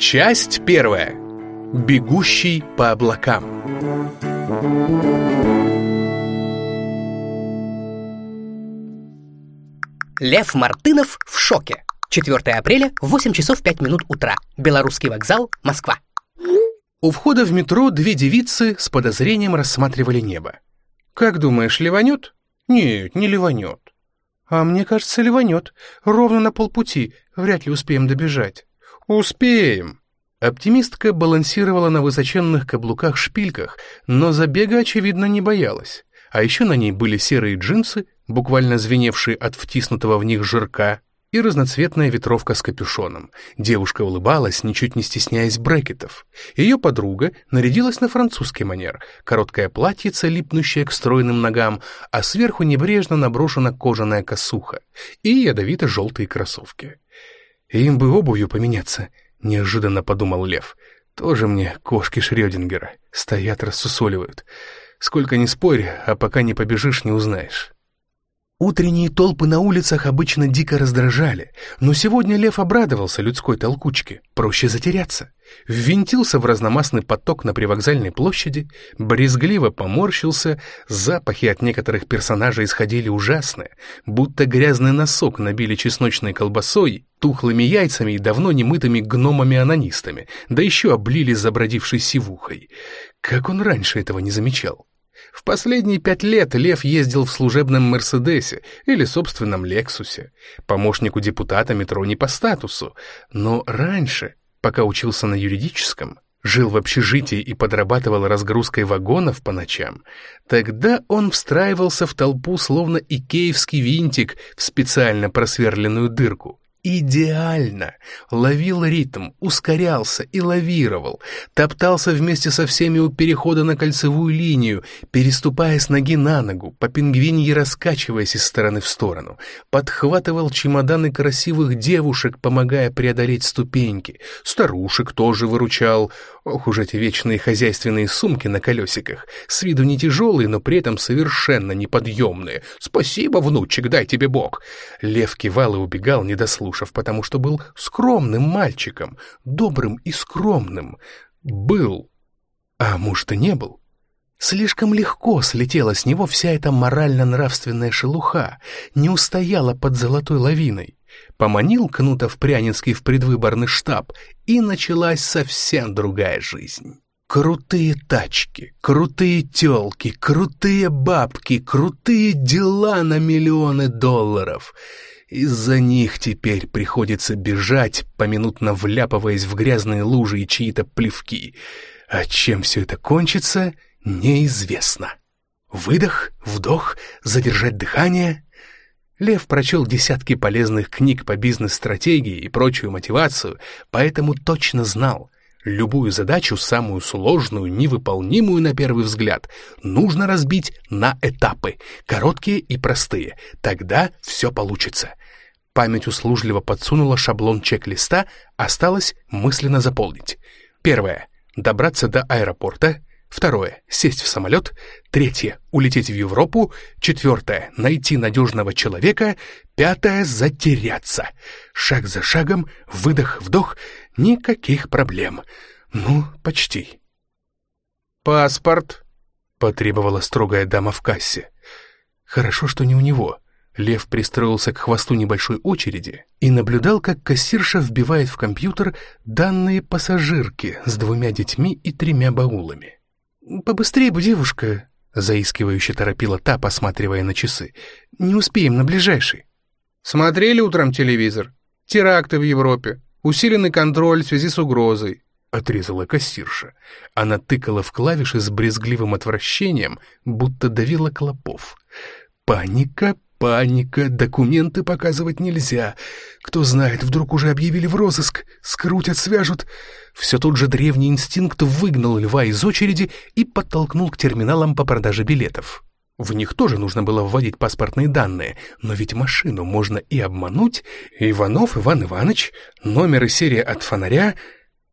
Часть первая. Бегущий по облакам. Лев Мартынов в шоке. 4 апреля, 8 часов 5 минут утра. Белорусский вокзал, Москва. У входа в метро две девицы с подозрением рассматривали небо. «Как думаешь, ливанет?» «Нет, не ливанет». «А мне кажется, ливанет. Ровно на полпути. Вряд ли успеем добежать». «Успеем». Оптимистка балансировала на высоченных каблуках-шпильках, но забега, очевидно, не боялась. А еще на ней были серые джинсы, буквально звеневшие от втиснутого в них жирка, и разноцветная ветровка с капюшоном. Девушка улыбалась, ничуть не стесняясь брекетов. Ее подруга нарядилась на французский манер, короткое платьице, липнущее к стройным ногам, а сверху небрежно наброшена кожаная косуха и ядовито-желтые кроссовки. «Им бы обувью поменяться», — неожиданно подумал Лев. «Тоже мне кошки Шрёдингера. Стоят, рассусоливают. Сколько ни спорь, а пока не побежишь, не узнаешь». Утренние толпы на улицах обычно дико раздражали, но сегодня Лев обрадовался людской толкучке, проще затеряться. Ввинтился в разномастный поток на привокзальной площади, брезгливо поморщился, запахи от некоторых персонажей исходили ужасные, будто грязный носок набили чесночной колбасой, тухлыми яйцами и давно немытыми гномами-анонистами, да еще облили забродившей сивухой. Как он раньше этого не замечал? В последние пять лет Лев ездил в служебном «Мерседесе» или собственном «Лексусе». Помощнику депутата метро не по статусу. Но раньше, пока учился на юридическом, жил в общежитии и подрабатывал разгрузкой вагонов по ночам, тогда он встраивался в толпу словно икеевский винтик в специально просверленную дырку идеально. Ловил ритм, ускорялся и лавировал, топтался вместе со всеми у перехода на кольцевую линию, переступая с ноги на ногу, по пингвинье раскачиваясь из стороны в сторону, подхватывал чемоданы красивых девушек, помогая преодолеть ступеньки, старушек тоже выручал. Ох уж эти вечные хозяйственные сумки на колесиках, с виду не тяжелые, но при этом совершенно неподъемные. «Спасибо, внучек, дай тебе Бог!» Лев кивал и убегал, не дослушав Куйбышев, потому что был скромным мальчиком, добрым и скромным. Был. А может, и не был. Слишком легко слетела с него вся эта морально-нравственная шелуха, не устояла под золотой лавиной. Поманил Кнутов Прянинский в предвыборный штаб, и началась совсем другая жизнь. Крутые тачки, крутые тёлки, крутые бабки, крутые дела на миллионы долларов — из-за них теперь приходится бежать, поминутно вляпываясь в грязные лужи и чьи-то плевки. А чем все это кончится, неизвестно. Выдох, вдох, задержать дыхание. Лев прочел десятки полезных книг по бизнес-стратегии и прочую мотивацию, поэтому точно знал, любую задачу, самую сложную, невыполнимую на первый взгляд, нужно разбить на этапы, короткие и простые. Тогда все получится. Память услужливо подсунула шаблон чек-листа, осталось мысленно заполнить. Первое. Добраться до аэропорта. Второе. Сесть в самолет. Третье. Улететь в Европу. Четвертое. Найти надежного человека. Пятое. Затеряться. Шаг за шагом, выдох-вдох. Никаких проблем. Ну, почти. «Паспорт», — потребовала строгая дама в кассе. «Хорошо, что не у него». Лев пристроился к хвосту небольшой очереди и наблюдал, как кассирша вбивает в компьютер данные пассажирки с двумя детьми и тремя баулами. «Побыстрее бы, девушка!» — заискивающе торопила та, посматривая на часы. «Не успеем на ближайший». «Смотрели утром телевизор? Теракты в Европе, усиленный контроль в связи с угрозой», — отрезала кассирша. Она тыкала в клавиши с брезгливым отвращением, будто давила клопов. Паника, Паника, документы показывать нельзя. Кто знает, вдруг уже объявили в розыск, скрутят, свяжут. Все тот же древний инстинкт выгнал льва из очереди и подтолкнул к терминалам по продаже билетов. В них тоже нужно было вводить паспортные данные, но ведь машину можно и обмануть. Иванов Иван Иванович, номер и серия от фонаря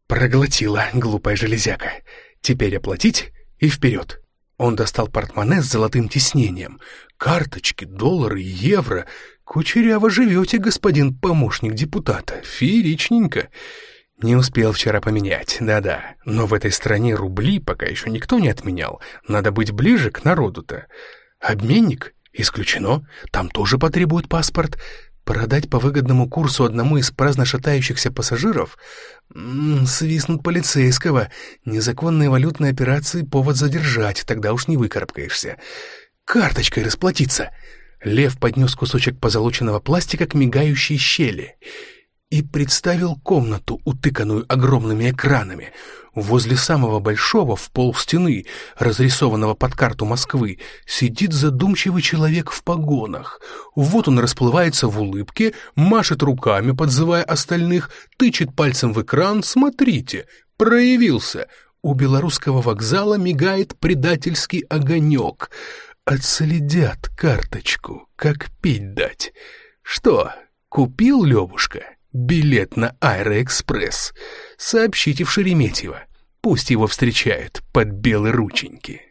проглотила глупая железяка. Теперь оплатить и вперед. Он достал портмоне с золотым тиснением. Карточки, доллары, евро. Кучеряво живете, господин помощник депутата. Фееричненько. Не успел вчера поменять, да-да. Но в этой стране рубли пока еще никто не отменял. Надо быть ближе к народу-то. Обменник? Исключено. Там тоже потребуют паспорт. Продать по выгодному курсу одному из праздно шатающихся пассажиров? М -м, свистнут полицейского. Незаконные валютные операции — повод задержать, тогда уж не выкарабкаешься. Карточкой расплатиться — Лев поднес кусочек позолоченного пластика к мигающей щели и представил комнату, утыканную огромными экранами. Возле самого большого, в пол стены, разрисованного под карту Москвы, сидит задумчивый человек в погонах. Вот он расплывается в улыбке, машет руками, подзывая остальных, тычет пальцем в экран «Смотрите, проявился!» У белорусского вокзала мигает предательский огонек — Отследят карточку, как пить дать. Что, купил Левушка билет на Аэроэкспресс? Сообщите в Шереметьево. Пусть его встречают под белые рученьки.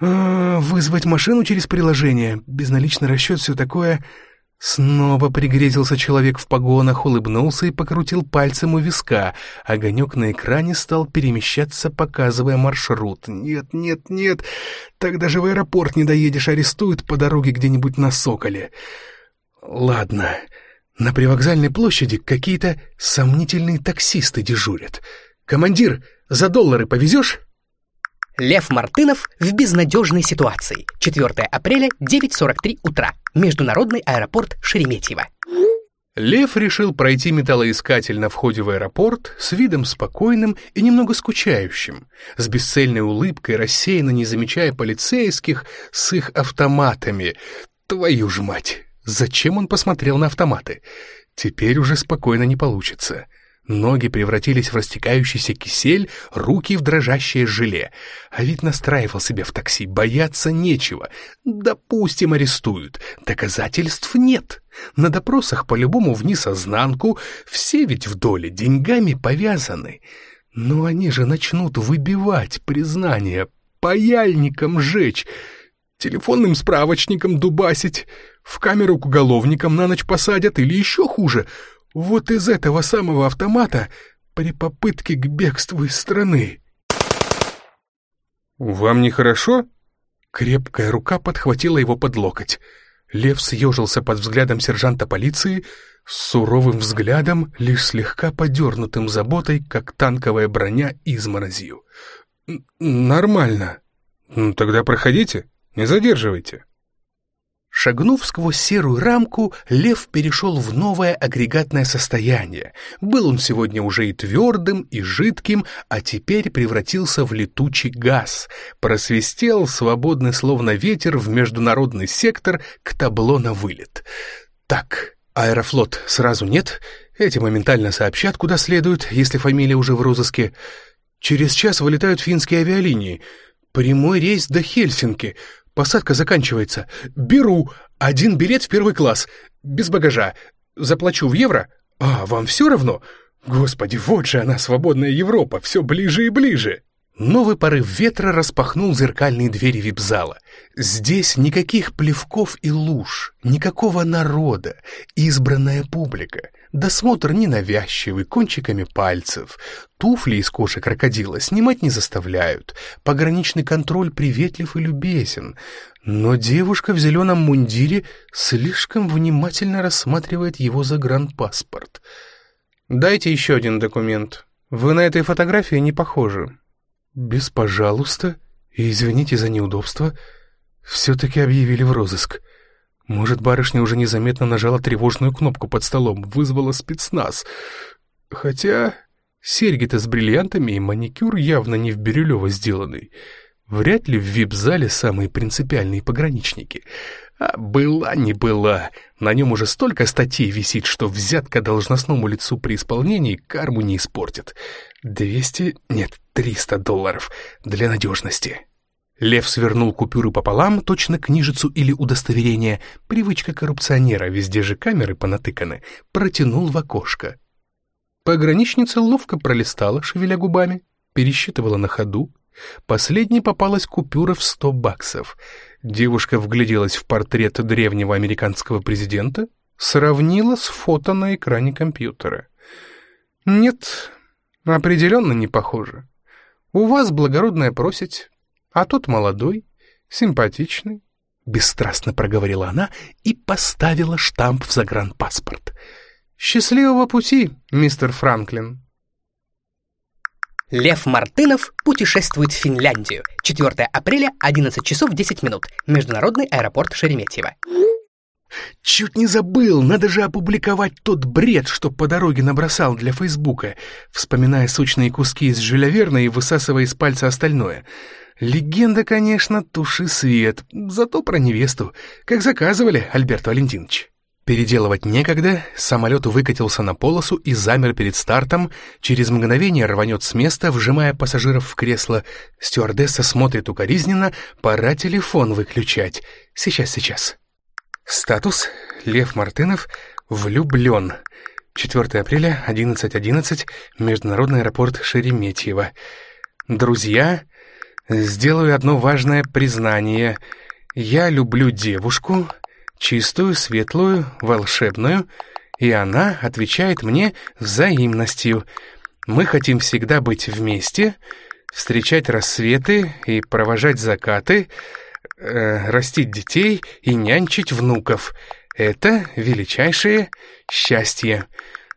А, вызвать машину через приложение, безналичный расчет, все такое... Снова пригрезился человек в погонах, улыбнулся и покрутил пальцем у виска. Огонек на экране стал перемещаться, показывая маршрут. «Нет, нет, нет, так даже в аэропорт не доедешь, арестуют по дороге где-нибудь на Соколе». «Ладно, на привокзальной площади какие-то сомнительные таксисты дежурят. Командир, за доллары повезешь?» Лев Мартынов в безнадежной ситуации. 4 апреля, 9.43 утра. Международный аэропорт Шереметьево. Лев решил пройти металлоискатель на входе в аэропорт с видом спокойным и немного скучающим, с бесцельной улыбкой, рассеянно не замечая полицейских с их автоматами. Твою ж мать! Зачем он посмотрел на автоматы? Теперь уже спокойно не получится. Ноги превратились в растекающийся кисель, руки в дрожащее желе. А ведь настраивал себе в такси, бояться нечего. Допустим, арестуют. Доказательств нет. На допросах по-любому вниз ознанку, все ведь в доле деньгами повязаны. Но они же начнут выбивать признание, паяльником жечь, телефонным справочником дубасить, в камеру к уголовникам на ночь посадят или еще хуже — вот из этого самого автомата при попытке к бегству из страны. «Вам нехорошо?» Крепкая рука подхватила его под локоть. Лев съежился под взглядом сержанта полиции, с суровым взглядом, лишь слегка подернутым заботой, как танковая броня изморозью. «Нормально. Тогда проходите, не задерживайте». Шагнув сквозь серую рамку, лев перешел в новое агрегатное состояние. Был он сегодня уже и твердым, и жидким, а теперь превратился в летучий газ. Просвистел, свободный словно ветер, в международный сектор к табло на вылет. Так, аэрофлот сразу нет, эти моментально сообщат, куда следует, если фамилия уже в розыске. Через час вылетают финские авиалинии. Прямой рейс до Хельсинки — Посадка заканчивается. Беру один билет в первый класс. Без багажа. Заплачу в евро. А, вам все равно? Господи, вот же она, свободная Европа, все ближе и ближе. Новый порыв ветра распахнул зеркальные двери вип-зала. Здесь никаких плевков и луж, никакого народа, избранная публика. Досмотр ненавязчивый, кончиками пальцев. Туфли из кожи крокодила снимать не заставляют. Пограничный контроль приветлив и любезен. Но девушка в зеленом мундире слишком внимательно рассматривает его загранпаспорт. «Дайте еще один документ. Вы на этой фотографии не похожи». «Без пожалуйста и извините за неудобство. Все-таки объявили в розыск. Может, барышня уже незаметно нажала тревожную кнопку под столом, вызвала спецназ. Хотя серьги-то с бриллиантами и маникюр явно не в Бирюлево сделанный. Вряд ли в вип-зале самые принципиальные пограничники. А была не была. На нем уже столько статей висит, что взятка должностному лицу при исполнении карму не испортит. Двести, нет, триста долларов для надежности. Лев свернул купюры пополам, точно книжицу или удостоверение. Привычка коррупционера, везде же камеры понатыканы. Протянул в окошко. Пограничница ловко пролистала, шевеля губами, пересчитывала на ходу, Последней попалась купюра в сто баксов. Девушка вгляделась в портрет древнего американского президента, сравнила с фото на экране компьютера. Нет, определенно не похоже. У вас благородная просить, а тот молодой, симпатичный. Бесстрастно проговорила она и поставила штамп в загранпаспорт. «Счастливого пути, мистер Франклин!» Лев Мартынов путешествует в Финляндию. 4 апреля, 11 часов 10 минут. Международный аэропорт Шереметьево. Чуть не забыл, надо же опубликовать тот бред, что по дороге набросал для Фейсбука, вспоминая сочные куски из Жюля Верна и высасывая из пальца остальное. Легенда, конечно, туши свет, зато про невесту, как заказывали, Альберт Валентинович. Переделывать некогда, самолет выкатился на полосу и замер перед стартом, через мгновение рванет с места, вжимая пассажиров в кресло. Стюардесса смотрит укоризненно, пора телефон выключать. Сейчас, сейчас. Статус Лев Мартынов влюблен. 4 апреля, 11.11, .11, Международный аэропорт Шереметьево. Друзья, сделаю одно важное признание. Я люблю девушку, чистую, светлую, волшебную, и она отвечает мне взаимностью. Мы хотим всегда быть вместе, встречать рассветы и провожать закаты, э, растить детей и нянчить внуков. Это величайшее счастье.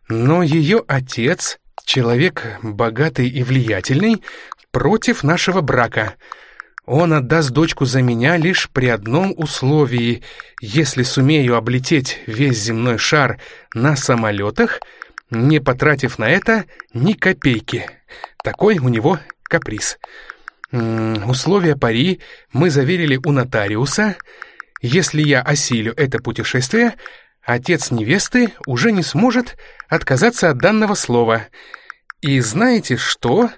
Но ее отец, человек богатый и влиятельный, против нашего брака — он отдаст дочку за меня лишь при одном условии. Если сумею облететь весь земной шар на самолетах, не потратив на это ни копейки. Такой у него каприз. М -м, условия пари мы заверили у нотариуса. Если я осилю это путешествие, отец невесты уже не сможет отказаться от данного слова. И знаете что?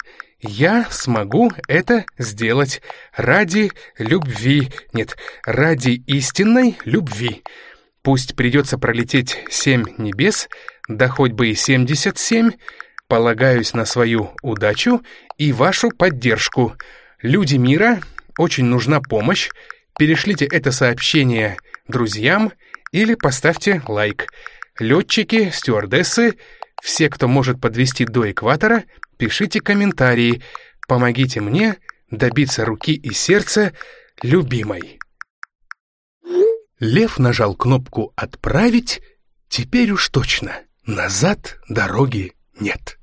Я смогу это сделать ради любви, нет, ради истинной любви. Пусть придется пролететь семь небес, да хоть бы и семьдесят семь, полагаюсь на свою удачу и вашу поддержку. Люди мира, очень нужна помощь, перешлите это сообщение друзьям или поставьте лайк. Летчики, стюардессы, все, кто может подвести до экватора — пишите комментарии. Помогите мне добиться руки и сердца любимой. Лев нажал кнопку «Отправить». Теперь уж точно. Назад дороги нет.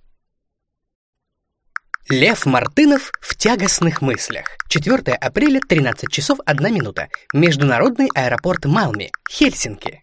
Лев Мартынов в тягостных мыслях. 4 апреля, 13 часов 1 минута. Международный аэропорт Малми, Хельсинки.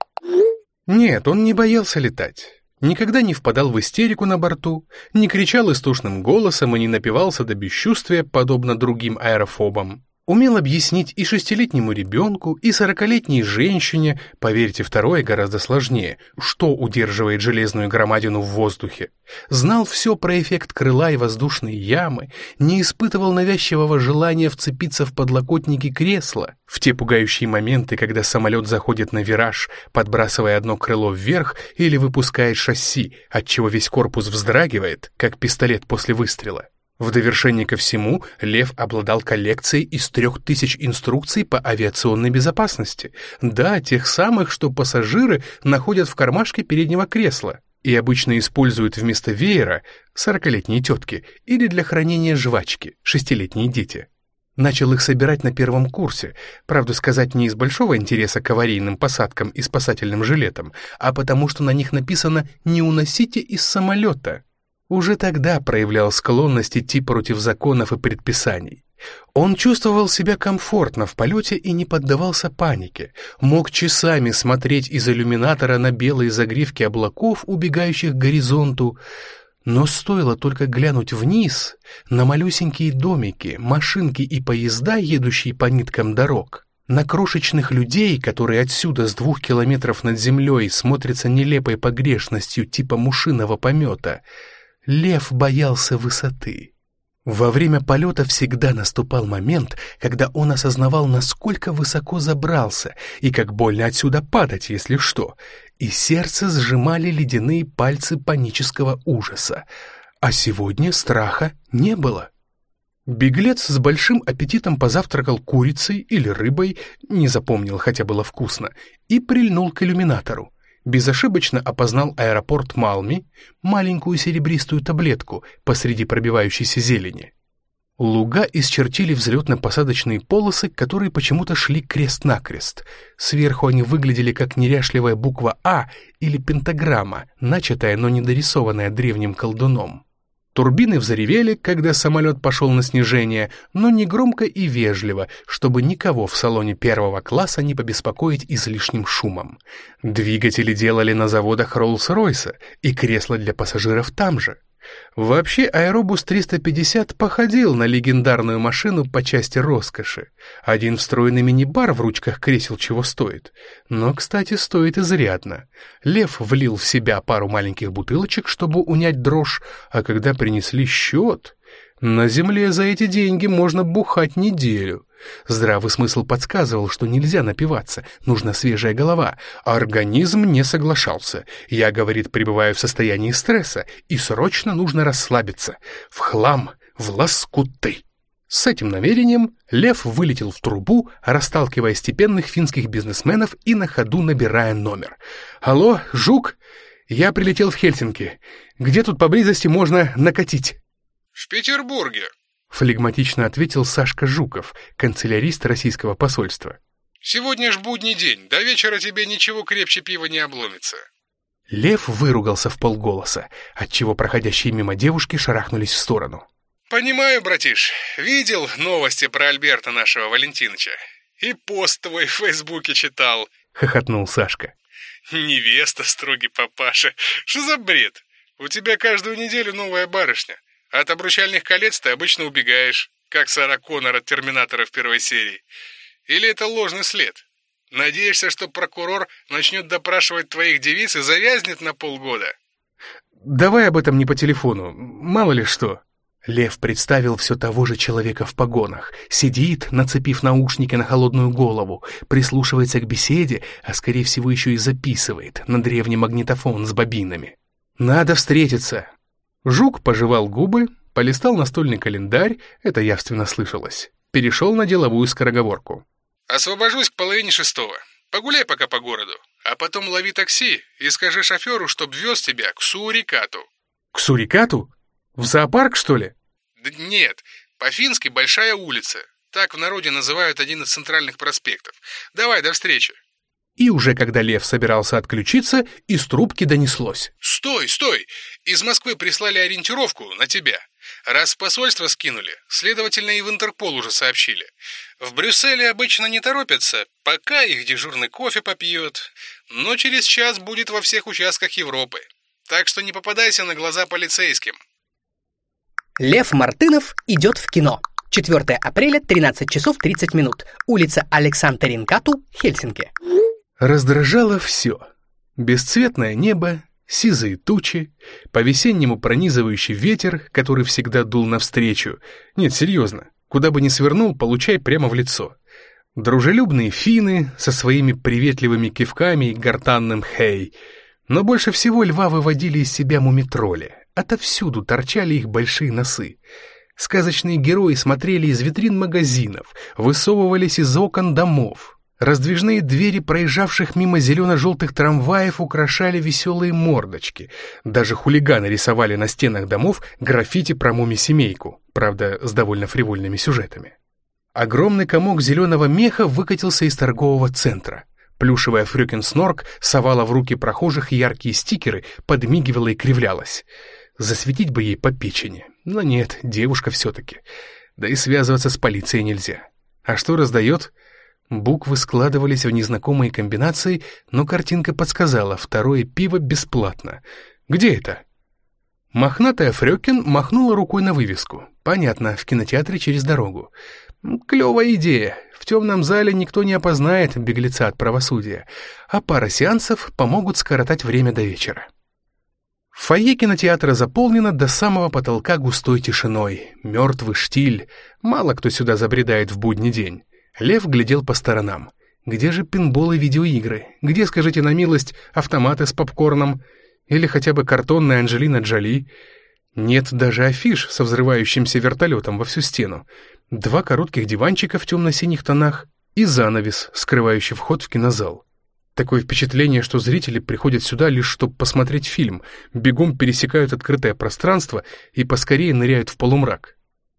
Нет, он не боялся летать никогда не впадал в истерику на борту, не кричал истошным голосом и не напивался до бесчувствия, подобно другим аэрофобам. Умел объяснить и шестилетнему ребенку, и сорокалетней женщине, поверьте, второе гораздо сложнее, что удерживает железную громадину в воздухе. Знал все про эффект крыла и воздушной ямы, не испытывал навязчивого желания вцепиться в подлокотники кресла. В те пугающие моменты, когда самолет заходит на вираж, подбрасывая одно крыло вверх или выпускает шасси, отчего весь корпус вздрагивает, как пистолет после выстрела. В довершение ко всему, Лев обладал коллекцией из трех тысяч инструкций по авиационной безопасности. Да, тех самых, что пассажиры находят в кармашке переднего кресла и обычно используют вместо веера сорокалетние тетки или для хранения жвачки шестилетние дети. Начал их собирать на первом курсе, правду сказать, не из большого интереса к аварийным посадкам и спасательным жилетам, а потому что на них написано «не уносите из самолета». Уже тогда проявлял склонность идти против законов и предписаний. Он чувствовал себя комфортно в полете и не поддавался панике, мог часами смотреть из иллюминатора на белые загривки облаков, убегающих к горизонту, но стоило только глянуть вниз на малюсенькие домики, машинки и поезда, едущие по ниткам дорог, на крошечных людей, которые отсюда с двух километров над землей смотрятся нелепой погрешностью типа мушиного помета — Лев боялся высоты. Во время полета всегда наступал момент, когда он осознавал, насколько высоко забрался и как больно отсюда падать, если что, и сердце сжимали ледяные пальцы панического ужаса. А сегодня страха не было. Беглец с большим аппетитом позавтракал курицей или рыбой, не запомнил, хотя было вкусно, и прильнул к иллюминатору. Безошибочно опознал аэропорт Малми, маленькую серебристую таблетку посреди пробивающейся зелени. Луга исчертили взлетно-посадочные полосы, которые почему-то шли крест-накрест. Сверху они выглядели как неряшливая буква «А» или пентаграмма, начатая, но не дорисованная древним колдуном. Турбины взревели, когда самолет пошел на снижение, но не громко и вежливо, чтобы никого в салоне первого класса не побеспокоить излишним шумом. Двигатели делали на заводах Роллс-Ройса, и кресла для пассажиров там же. Вообще аэробус 350 походил на легендарную машину по части роскоши. Один встроенный мини-бар в ручках кресел чего стоит. Но, кстати, стоит изрядно. Лев влил в себя пару маленьких бутылочек, чтобы унять дрожь, а когда принесли счет... На земле за эти деньги можно бухать неделю. Здравый смысл подсказывал, что нельзя напиваться, нужна свежая голова, а организм не соглашался. Я, говорит, пребываю в состоянии стресса, и срочно нужно расслабиться. В хлам, в лоскуты. С этим намерением Лев вылетел в трубу, расталкивая степенных финских бизнесменов и на ходу набирая номер. «Алло, Жук? Я прилетел в Хельсинки. Где тут поблизости можно накатить?» «В Петербурге», Флегматично ответил Сашка Жуков, канцелярист российского посольства. «Сегодня ж будний день, до вечера тебе ничего крепче пива не обломится». Лев выругался в полголоса, отчего проходящие мимо девушки шарахнулись в сторону. «Понимаю, братиш, видел новости про Альберта нашего Валентиныча. И пост твой в Фейсбуке читал», — хохотнул Сашка. «Невеста, строгий папаша. Что за бред? У тебя каждую неделю новая барышня. От обручальных колец ты обычно убегаешь, как Сара Коннор от Терминатора в первой серии. Или это ложный след? Надеешься, что прокурор начнет допрашивать твоих девиц и завязнет на полгода? Давай об этом не по телефону, мало ли что. Лев представил все того же человека в погонах. Сидит, нацепив наушники на холодную голову, прислушивается к беседе, а скорее всего еще и записывает на древний магнитофон с бобинами. Надо встретиться, Жук пожевал губы, полистал настольный календарь, это явственно слышалось, перешел на деловую скороговорку. «Освобожусь к половине шестого. Погуляй пока по городу, а потом лови такси и скажи шоферу, чтоб вез тебя к Сурикату». «К Сурикату? В зоопарк, что ли?» «Да нет, по-фински Большая улица. Так в народе называют один из центральных проспектов. Давай, до встречи». И уже когда Лев собирался отключиться, из трубки донеслось. «Стой, стой! Из Москвы прислали ориентировку на тебя. Раз в посольство скинули, следовательно, и в Интерпол уже сообщили. В Брюсселе обычно не торопятся, пока их дежурный кофе попьет, но через час будет во всех участках Европы. Так что не попадайся на глаза полицейским». Лев Мартынов идет в кино. 4 апреля, 13 часов 30 минут. Улица Александра Ринкату, Хельсинки. Раздражало все. Бесцветное небо, сизые тучи, по-весеннему пронизывающий ветер, который всегда дул навстречу. Нет, серьезно, куда бы ни свернул, получай прямо в лицо. Дружелюбные финны со своими приветливыми кивками и гортанным «хей». Но больше всего льва выводили из себя мумитроли. Отовсюду торчали их большие носы. Сказочные герои смотрели из витрин магазинов, высовывались из окон домов, Раздвижные двери проезжавших мимо зелено-желтых трамваев украшали веселые мордочки. Даже хулиганы рисовали на стенах домов граффити про муми-семейку, правда, с довольно фривольными сюжетами. Огромный комок зеленого меха выкатился из торгового центра. Плюшевая фрюкин-снорк совала в руки прохожих яркие стикеры, подмигивала и кривлялась. Засветить бы ей по печени. Но нет, девушка все-таки. Да и связываться с полицией нельзя. А что раздает? Буквы складывались в незнакомые комбинации, но картинка подсказала, второе пиво бесплатно. Где это? Мохнатая Фрёкин махнула рукой на вывеску. Понятно, в кинотеатре через дорогу. Клевая идея. В темном зале никто не опознает беглеца от правосудия, а пара сеансов помогут скоротать время до вечера. Фойе кинотеатра заполнено до самого потолка густой тишиной. Мертвый штиль. Мало кто сюда забредает в будний день. Лев глядел по сторонам. Где же пинбол и видеоигры? Где, скажите на милость, автоматы с попкорном? Или хотя бы картонная Анджелина Джоли? Нет даже афиш со взрывающимся вертолетом во всю стену. Два коротких диванчика в темно-синих тонах и занавес, скрывающий вход в кинозал. Такое впечатление, что зрители приходят сюда лишь чтобы посмотреть фильм, бегом пересекают открытое пространство и поскорее ныряют в полумрак.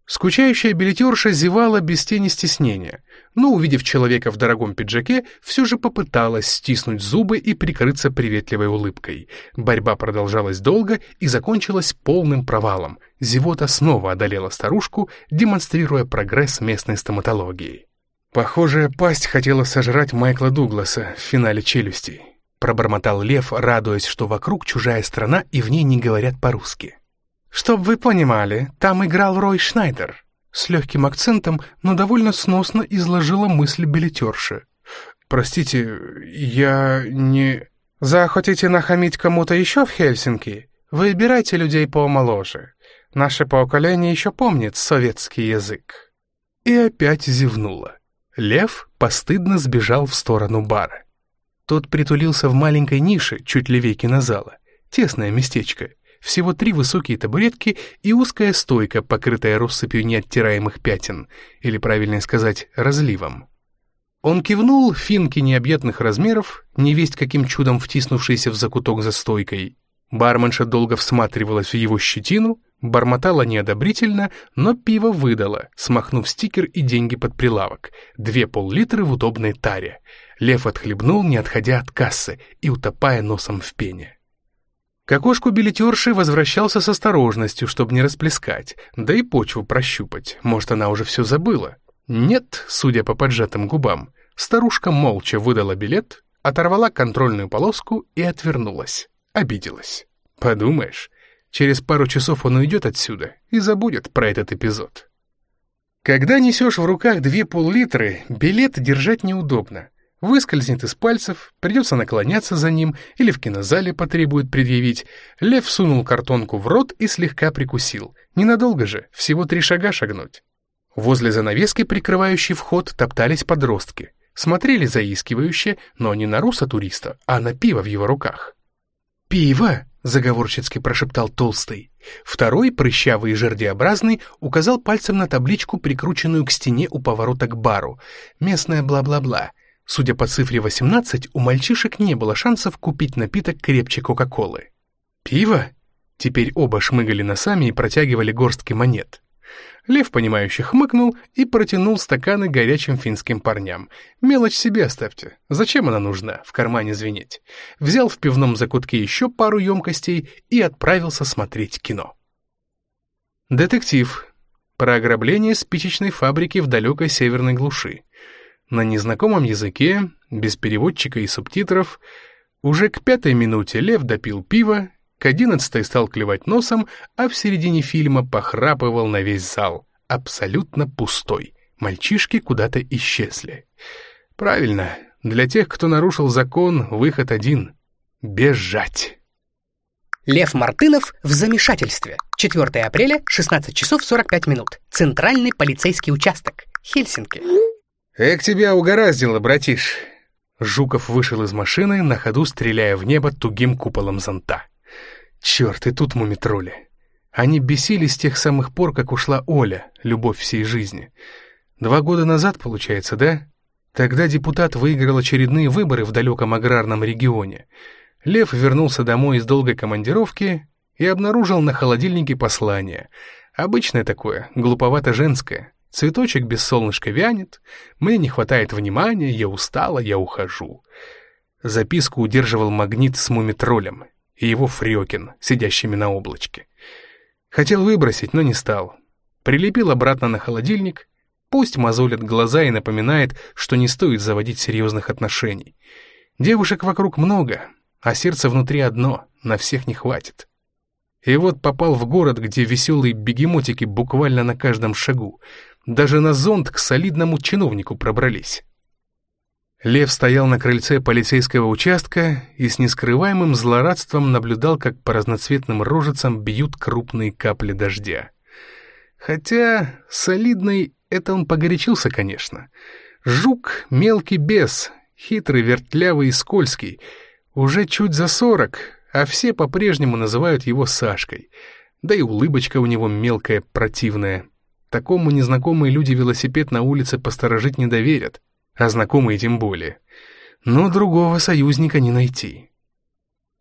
Скучающая билетерша зевала без тени стеснения, но, увидев человека в дорогом пиджаке, все же попыталась стиснуть зубы и прикрыться приветливой улыбкой. Борьба продолжалась долго и закончилась полным провалом. Зевота снова одолела старушку, демонстрируя прогресс местной стоматологии. Похоже, пасть хотела сожрать Майкла Дугласа в финале «Челюстей». Пробормотал Лев, радуясь, что вокруг чужая страна и в ней не говорят по-русски. «Чтоб вы понимали, там играл Рой Шнайдер». С легким акцентом, но довольно сносно изложила мысль билетерши. «Простите, я не...» «Захотите нахамить кому-то еще в Хельсинки? Выбирайте людей помоложе. Наше поколение еще помнит советский язык». И опять зевнула. Лев постыдно сбежал в сторону бара. Тот притулился в маленькой нише, чуть левее кинозала. Тесное местечко, всего три высокие табуретки и узкая стойка, покрытая россыпью неоттираемых пятен, или, правильнее сказать, разливом. Он кивнул финки необъятных размеров, невесть каким чудом втиснувшийся в закуток за стойкой. Барменша долго всматривалась в его щетину, бормотала неодобрительно, но пиво выдала, смахнув стикер и деньги под прилавок. Две пол-литра в удобной таре. Лев отхлебнул, не отходя от кассы и утопая носом в пене. К окошку билетерши возвращался с осторожностью, чтобы не расплескать, да и почву прощупать, может, она уже все забыла. Нет, судя по поджатым губам, старушка молча выдала билет, оторвала контрольную полоску и отвернулась. Обиделась. Подумаешь, через пару часов он уйдет отсюда и забудет про этот эпизод. Когда несешь в руках две пол-литры, билет держать неудобно выскользнет из пальцев, придется наклоняться за ним или в кинозале потребует предъявить. Лев сунул картонку в рот и слегка прикусил. Ненадолго же, всего три шага шагнуть. Возле занавески, прикрывающей вход, топтались подростки. Смотрели заискивающе, но не на руса-туриста, а на пиво в его руках. «Пиво!» — заговорщицки прошептал Толстый. Второй, прыщавый и жердеобразный, указал пальцем на табличку, прикрученную к стене у поворота к бару. Местное бла-бла-бла. Судя по цифре 18, у мальчишек не было шансов купить напиток крепче Кока-Колы. «Пиво?» Теперь оба шмыгали носами и протягивали горстки монет. Лев, понимающе хмыкнул и протянул стаканы горячим финским парням. «Мелочь себе оставьте. Зачем она нужна? В кармане звенеть». Взял в пивном закутке еще пару емкостей и отправился смотреть кино. Детектив. Про ограбление спичечной фабрики в далекой северной глуши на незнакомом языке, без переводчика и субтитров. Уже к пятой минуте Лев допил пиво, к одиннадцатой стал клевать носом, а в середине фильма похрапывал на весь зал. Абсолютно пустой. Мальчишки куда-то исчезли. Правильно, для тех, кто нарушил закон, выход один — бежать. Лев Мартынов в замешательстве. 4 апреля, 16 часов 45 минут. Центральный полицейский участок. Хельсинки. «Эк тебя угораздило, братиш!» Жуков вышел из машины, на ходу стреляя в небо тугим куполом зонта. «Черт, и тут мумитроли!» Они бесились с тех самых пор, как ушла Оля, любовь всей жизни. Два года назад, получается, да? Тогда депутат выиграл очередные выборы в далеком аграрном регионе. Лев вернулся домой из долгой командировки и обнаружил на холодильнике послание. Обычное такое, глуповато-женское. Цветочек без солнышка вянет, мне не хватает внимания, я устала, я ухожу. Записку удерживал магнит с мумитролем и его Фрёкин, сидящими на облачке. Хотел выбросить, но не стал. Прилепил обратно на холодильник, пусть мозолит глаза и напоминает, что не стоит заводить серьезных отношений. Девушек вокруг много, а сердце внутри одно, на всех не хватит. И вот попал в город, где веселые бегемотики буквально на каждом шагу, даже на зонт к солидному чиновнику пробрались. Лев стоял на крыльце полицейского участка и с нескрываемым злорадством наблюдал, как по разноцветным рожицам бьют крупные капли дождя. Хотя солидный — это он погорячился, конечно. Жук — мелкий бес, хитрый, вертлявый и скользкий, уже чуть за сорок, а все по-прежнему называют его Сашкой. Да и улыбочка у него мелкая, противная. Такому незнакомые люди велосипед на улице посторожить не доверят, а знакомые тем более. Но другого союзника не найти.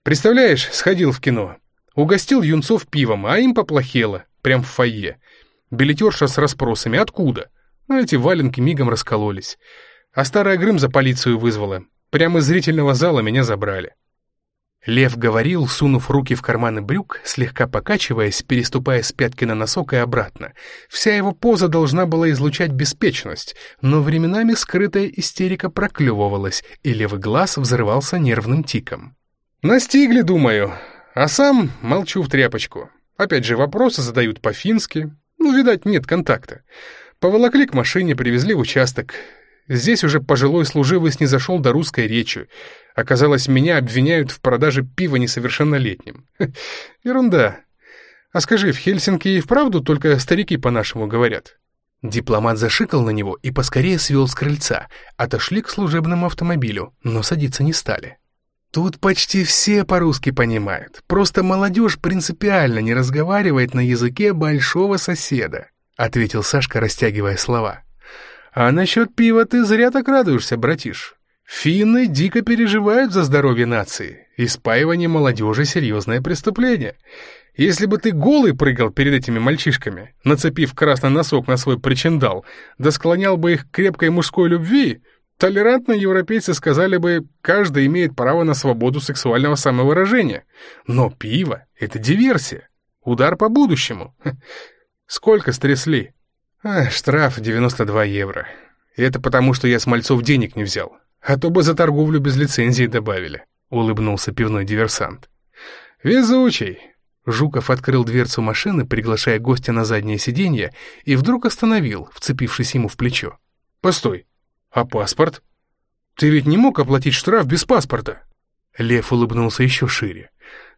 Представляешь, сходил в кино. Угостил юнцов пивом, а им поплохело, прям в фойе. Билетерша с расспросами «Откуда?». Ну, эти валенки мигом раскололись. А старая Грым за полицию вызвала. Прямо из зрительного зала меня забрали. Лев говорил, сунув руки в карманы брюк, слегка покачиваясь, переступая с пятки на носок и обратно. Вся его поза должна была излучать беспечность, но временами скрытая истерика проклевывалась, и левый глаз взрывался нервным тиком. «Настигли, думаю, а сам молчу в тряпочку. Опять же, вопросы задают по-фински. Ну, видать, нет контакта. Поволокли к машине, привезли в участок. Здесь уже пожилой служивый снизошел до русской речи. Оказалось, меня обвиняют в продаже пива несовершеннолетним. Ерунда. А скажи, в Хельсинки и вправду только старики по-нашему говорят? Дипломат зашикал на него и поскорее свел с крыльца. Отошли к служебному автомобилю, но садиться не стали. Тут почти все по-русски понимают. Просто молодежь принципиально не разговаривает на языке большого соседа, ответил Сашка, растягивая слова. А насчет пива ты зря так радуешься, братиш. Финны дико переживают за здоровье нации. Испаивание молодежи — серьезное преступление. Если бы ты голый прыгал перед этими мальчишками, нацепив красный носок на свой причиндал, да склонял бы их к крепкой мужской любви, толерантные европейцы сказали бы, каждый имеет право на свободу сексуального самовыражения. Но пиво — это диверсия, удар по будущему. Сколько стрясли? А, штраф 92 евро. И это потому, что я с мальцов денег не взял. А то бы за торговлю без лицензии добавили, улыбнулся пивной диверсант. Везучий. Жуков открыл дверцу машины, приглашая гостя на заднее сиденье, и вдруг остановил, вцепившись ему в плечо. «Постой, а паспорт? Ты ведь не мог оплатить штраф без паспорта?» Лев улыбнулся еще шире.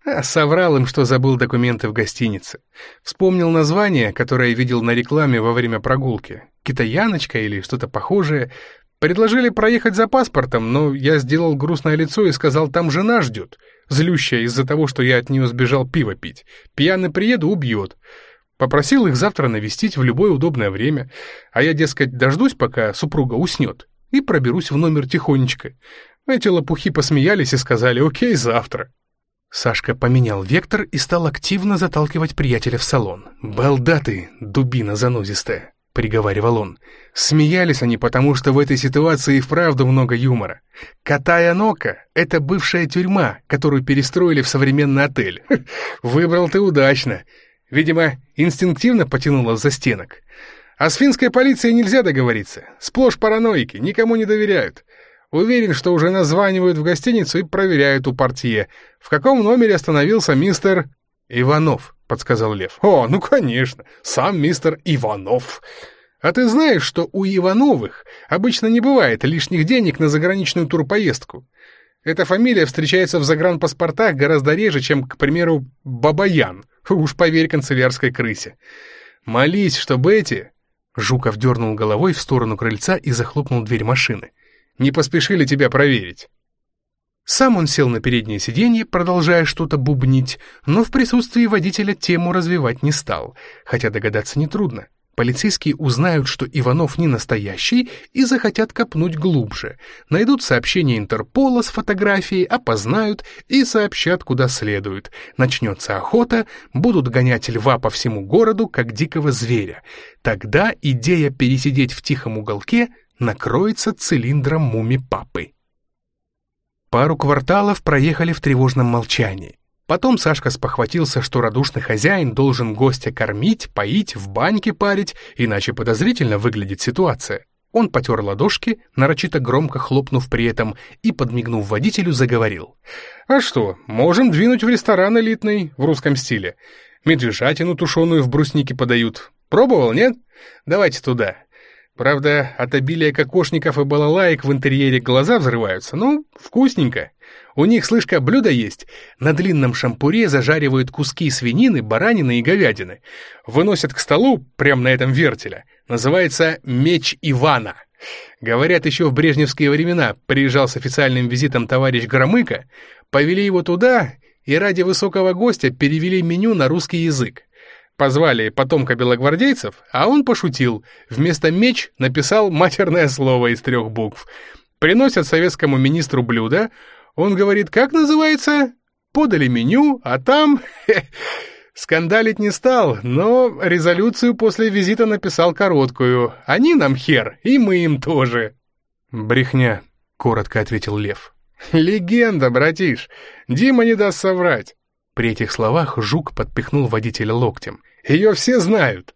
А соврал им, что забыл документы в гостинице. Вспомнил название, которое видел на рекламе во время прогулки. Китаяночка или что-то похожее. Предложили проехать за паспортом, но я сделал грустное лицо и сказал, там жена ждет. Злющая из-за того, что я от нее сбежал пиво пить. Пьяный приеду, убьет. Попросил их завтра навестить в любое удобное время, а я, дескать, дождусь, пока супруга уснет, и проберусь в номер тихонечко. Эти лопухи посмеялись и сказали «Окей, завтра». Сашка поменял вектор и стал активно заталкивать приятеля в салон. «Балда ты, дубина занозистая», — приговаривал он. Смеялись они, потому что в этой ситуации и вправду много юмора. Катая Нока — это бывшая тюрьма, которую перестроили в современный отель. Выбрал ты удачно. Видимо, инстинктивно потянуло за стенок. А с финской полицией нельзя договориться. Сплошь параноики, никому не доверяют. Уверен, что уже названивают в гостиницу и проверяют у портье, в каком номере остановился мистер... «Иванов», — подсказал Лев. «О, ну конечно, сам мистер Иванов». «А ты знаешь, что у Ивановых обычно не бывает лишних денег на заграничную турпоездку? Эта фамилия встречается в загранпаспортах гораздо реже, чем, к примеру, Бабаян. Уж поверь канцелярской крысе. Молись, чтобы эти...» Жуков дернул головой в сторону крыльца и захлопнул дверь машины не поспешили тебя проверить». Сам он сел на переднее сиденье, продолжая что-то бубнить, но в присутствии водителя тему развивать не стал, хотя догадаться нетрудно. Полицейские узнают, что Иванов не настоящий, и захотят копнуть глубже. Найдут сообщение Интерпола с фотографией, опознают и сообщат, куда следует. Начнется охота, будут гонять льва по всему городу, как дикого зверя. Тогда идея пересидеть в тихом уголке накроется цилиндром муми-папы. Пару кварталов проехали в тревожном молчании. Потом Сашка спохватился, что радушный хозяин должен гостя кормить, поить, в баньке парить, иначе подозрительно выглядит ситуация. Он потер ладошки, нарочито громко хлопнув при этом, и, подмигнув водителю, заговорил. «А что, можем двинуть в ресторан элитный, в русском стиле. Медвежатину тушеную в бруснике подают. Пробовал, нет? Давайте туда. Правда, от обилия кокошников и балалаек в интерьере глаза взрываются, ну, вкусненько. У них, слышка, блюдо есть. На длинном шампуре зажаривают куски свинины, баранины и говядины. Выносят к столу, прямо на этом вертеле. Называется «Меч Ивана». Говорят, еще в брежневские времена приезжал с официальным визитом товарищ Громыко, повели его туда и ради высокого гостя перевели меню на русский язык. Позвали потомка белогвардейцев, а он пошутил. Вместо «меч» написал матерное слово из трех букв. Приносят советскому министру блюдо. Он говорит, как называется? Подали меню, а там... Скандалить не стал, но резолюцию после визита написал короткую. Они нам хер, и мы им тоже. «Брехня», — коротко ответил Лев. «Легенда, братиш! Дима не даст соврать!» При этих словах Жук подпихнул водителя локтем. Ее все знают!»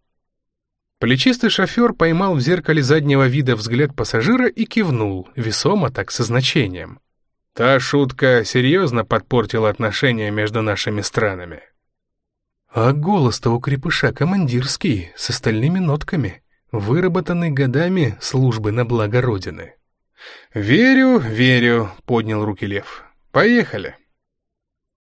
Плечистый шофер поймал в зеркале заднего вида взгляд пассажира и кивнул, весомо так со значением. Та шутка серьезно подпортила отношения между нашими странами. А голос-то у крепыша командирский, с остальными нотками, выработанный годами службы на благо Родины. «Верю, верю», — поднял руки Лев. «Поехали».